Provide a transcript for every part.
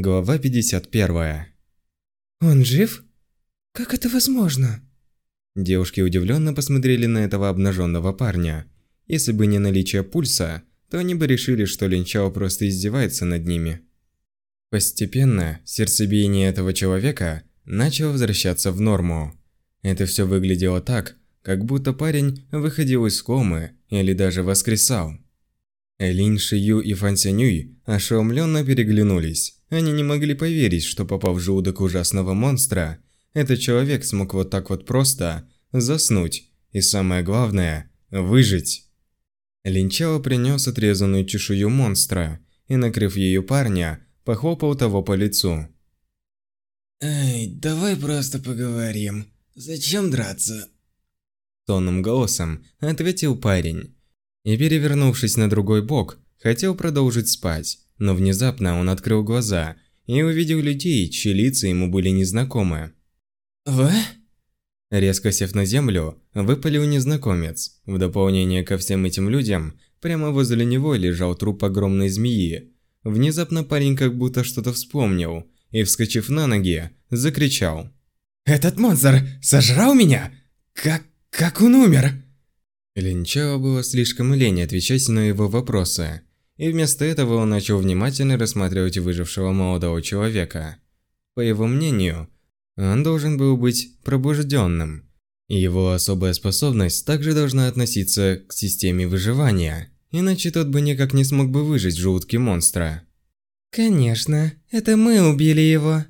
Глава 51. Он жив? Как это возможно? Девушки удивленно посмотрели на этого обнаженного парня. Если бы не наличие пульса, то они бы решили, что Линчао просто издевается над ними. Постепенно сердцебиение этого человека начало возвращаться в норму. Это все выглядело так, как будто парень выходил из комы или даже воскресал. Линь Шию и Фан Сянюй ошеломленно переглянулись. Они не могли поверить, что попав в желудок ужасного монстра, этот человек смог вот так вот просто заснуть и самое главное – выжить. Линчао принес отрезанную чешую монстра и, накрыв ее парня, похлопал того по лицу. «Эй, давай просто поговорим. Зачем драться?» Тонным голосом ответил парень и, перевернувшись на другой бок, хотел продолжить спать, но внезапно он открыл глаза и увидел людей, чьи лица ему были незнакомы. «Вы?» Резко сев на землю, выпалил незнакомец. В дополнение ко всем этим людям, прямо возле него лежал труп огромной змеи. Внезапно парень как будто что-то вспомнил и, вскочив на ноги, закричал. «Этот монстр сожрал меня? Как... как он умер?» Линчао было слишком лень отвечать на его вопросы, и вместо этого он начал внимательно рассматривать выжившего молодого человека. По его мнению, он должен был быть пробужденным, и его особая способность также должна относиться к системе выживания, иначе тот бы никак не смог бы выжить в желудке монстра. «Конечно, это мы убили его!»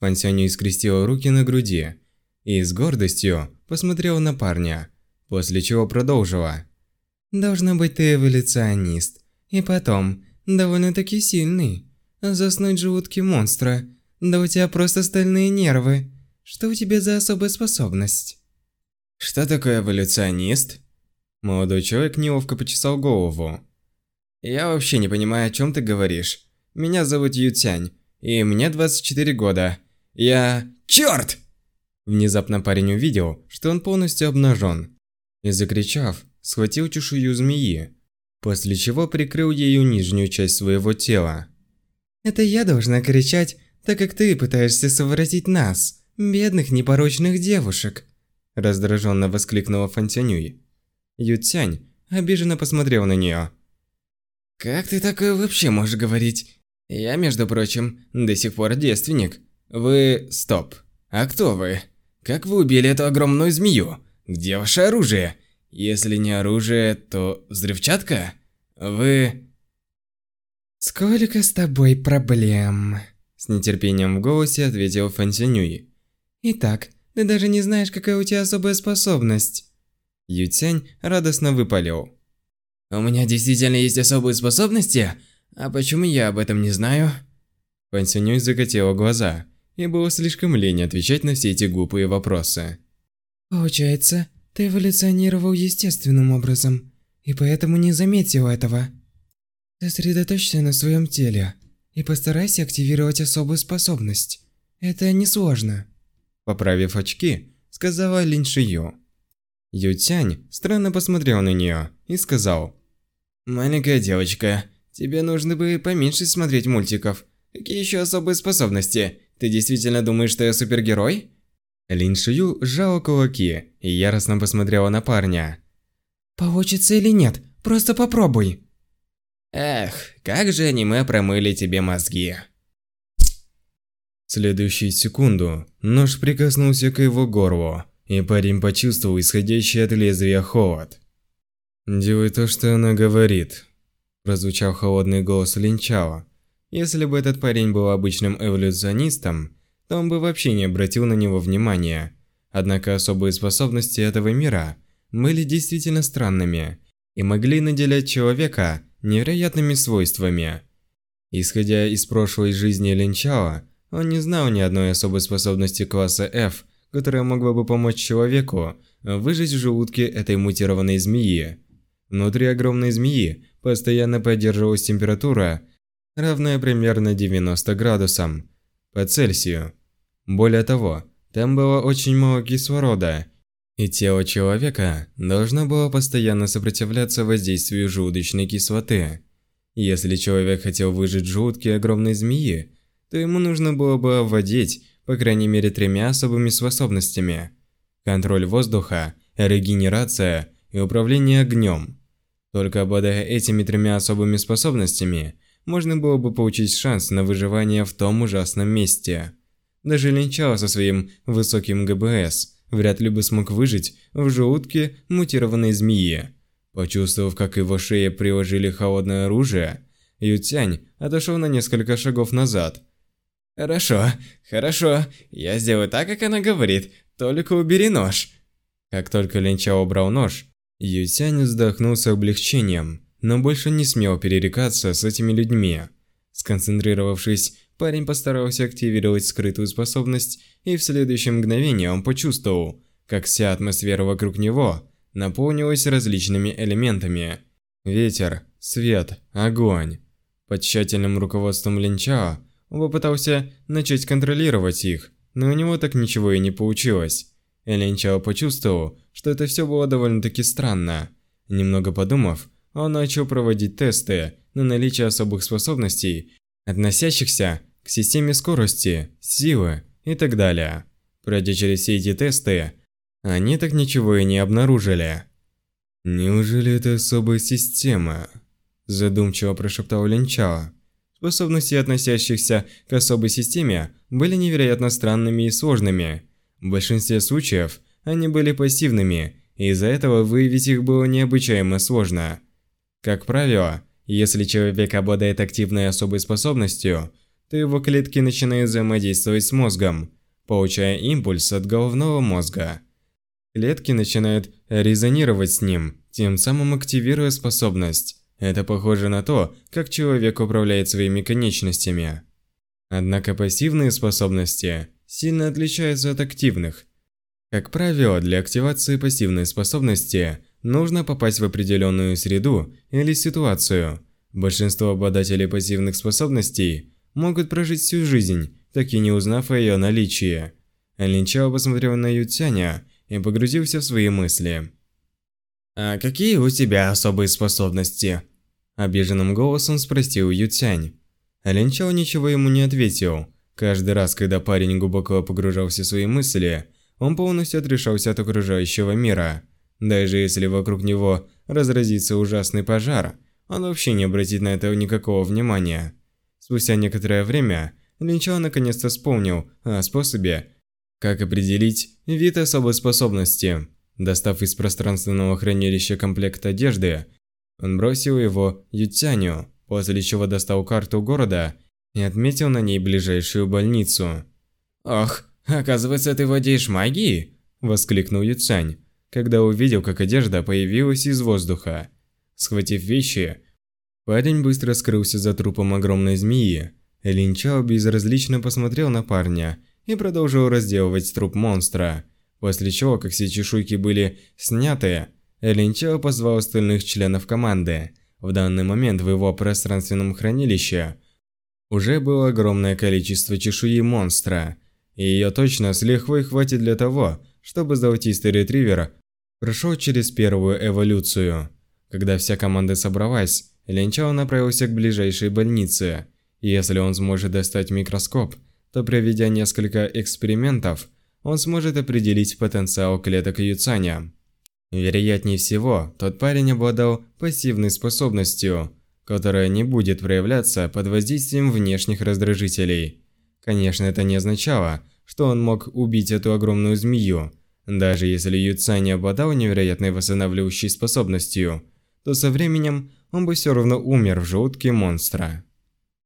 Фансяню искрестила руки на груди и с гордостью посмотрела на парня – после чего продолжила. «Должно быть, ты эволюционист. И потом, довольно-таки сильный. Заснуть в желудке монстра. Да у тебя просто стальные нервы. Что у тебя за особая способность?» «Что такое эволюционист?» Молодой человек неловко почесал голову. «Я вообще не понимаю, о чем ты говоришь. Меня зовут Ютянь, и мне 24 года. Я... Черт! Внезапно парень увидел, что он полностью обнажен и, закричав, схватил чешую змеи, после чего прикрыл ею нижнюю часть своего тела. «Это я должна кричать, так как ты пытаешься совратить нас, бедных непорочных девушек!» Раздраженно воскликнула Фантянюй. Ютянь обиженно посмотрел на нее. «Как ты такое вообще можешь говорить? Я, между прочим, до сих пор девственник. Вы... стоп. А кто вы? Как вы убили эту огромную змею? Где ваше оружие? Если не оружие, то взрывчатка? Вы... Сколько с тобой проблем? С нетерпением в голосе ответил Фансянюй. Итак, ты даже не знаешь, какая у тебя особая способность. Ютянь радостно выпалил. У меня действительно есть особые способности? А почему я об этом не знаю? Фансянюй закатила глаза, и было слишком лень отвечать на все эти глупые вопросы. Получается, ты эволюционировал естественным образом, и поэтому не заметил этого. Сосредоточься на своем теле и постарайся активировать особую способность. Это несложно. Поправив очки, сказала Лин Шию. Ютянь странно посмотрел на нее и сказал. «Маленькая девочка, тебе нужно бы поменьше смотреть мультиков. Какие еще особые способности? Ты действительно думаешь, что я супергерой?» Лин Шию сжала кулаки и яростно посмотрела на парня. «Получится или нет? Просто попробуй!» Эх, как же аниме промыли тебе мозги. Следующую секунду нож прикоснулся к его горлу, и парень почувствовал исходящий от лезвия холод. «Делай то, что она говорит», – прозвучал холодный голос Линчао. Если бы этот парень был обычным эволюционистом, то он бы вообще не обратил на него внимания. Однако особые способности этого мира были действительно странными и могли наделять человека невероятными свойствами. Исходя из прошлой жизни Линчао, он не знал ни одной особой способности класса F, которая могла бы помочь человеку выжить в желудке этой мутированной змеи. Внутри огромной змеи постоянно поддерживалась температура, равная примерно 90 градусам, по Цельсию. Более того, там было очень мало кислорода, и тело человека должно было постоянно сопротивляться воздействию желудочной кислоты. Если человек хотел выжить в желудке огромной змеи, то ему нужно было бы овладеть, по крайней мере, тремя особыми способностями. Контроль воздуха, регенерация и управление огнем. Только обладая этими тремя особыми способностями, можно было бы получить шанс на выживание в том ужасном месте. Даже Линчао со своим высоким ГБС вряд ли бы смог выжить в желудке мутированной змеи. Почувствовав, как его шее приложили холодное оружие, Ютянь отошел на несколько шагов назад. «Хорошо, хорошо, я сделаю так, как она говорит, только убери нож». Как только Линчао убрал нож, Ютянь вздохнул с облегчением, но больше не смел перерекаться с этими людьми. Сконцентрировавшись, парень постарался активировать скрытую способность, и в следующее мгновение он почувствовал, как вся атмосфера вокруг него наполнилась различными элементами. Ветер, свет, огонь. Под тщательным руководством Линчао он попытался начать контролировать их, но у него так ничего и не получилось. И Линчао почувствовал, что это все было довольно-таки странно. Немного подумав, он начал проводить тесты на наличие особых способностей, относящихся к системе скорости, силы и так далее. Пройдя через все эти тесты, они так ничего и не обнаружили. «Неужели это особая система?» Задумчиво прошептал Линчао. Способности, относящихся к особой системе, были невероятно странными и сложными. В большинстве случаев они были пассивными, и из-за этого выявить их было необычайно сложно. Как правило, если человек обладает активной особой способностью, то его клетки начинают взаимодействовать с мозгом, получая импульс от головного мозга. Клетки начинают резонировать с ним, тем самым активируя способность. Это похоже на то, как человек управляет своими конечностями. Однако пассивные способности сильно отличаются от активных. Как правило, для активации пассивной способности нужно попасть в определенную среду или ситуацию. Большинство обладателей пассивных способностей могут прожить всю жизнь, так и не узнав о ее наличии. Линчао посмотрел на Ютяня и погрузился в свои мысли. «А какие у тебя особые способности?» Обиженным голосом спросил Ютянь. Линчао ничего ему не ответил. Каждый раз, когда парень глубоко погружался в свои мысли, он полностью отрешался от окружающего мира. Даже если вокруг него разразится ужасный пожар, он вообще не обратит на это никакого внимания. Спустя некоторое время, Линчао наконец-то вспомнил о способе, как определить вид особой способности. Достав из пространственного хранилища комплект одежды, он бросил его Ютяню, после чего достал карту города и отметил на ней ближайшую больницу. «Ох, оказывается, ты владеешь магией?» – воскликнул Юцань, когда увидел, как одежда появилась из воздуха. Схватив вещи, парень быстро скрылся за трупом огромной змеи. Линчао безразлично посмотрел на парня и продолжил разделывать труп монстра – После чего, как все чешуйки были сняты, Линчао позвал остальных членов команды. В данный момент в его пространственном хранилище уже было огромное количество чешуи монстра, и ее точно с лихвой хватит для того, чтобы золотистый ретривер прошел через первую эволюцию. Когда вся команда собралась, Линчао направился к ближайшей больнице. Если он сможет достать микроскоп, то проведя несколько экспериментов, он сможет определить потенциал клеток Юцаня. Вероятнее всего, тот парень обладал пассивной способностью, которая не будет проявляться под воздействием внешних раздражителей. Конечно, это не означало, что он мог убить эту огромную змею. Даже если Юцань обладал невероятной восстанавливающей способностью, то со временем он бы все равно умер в желудке монстра.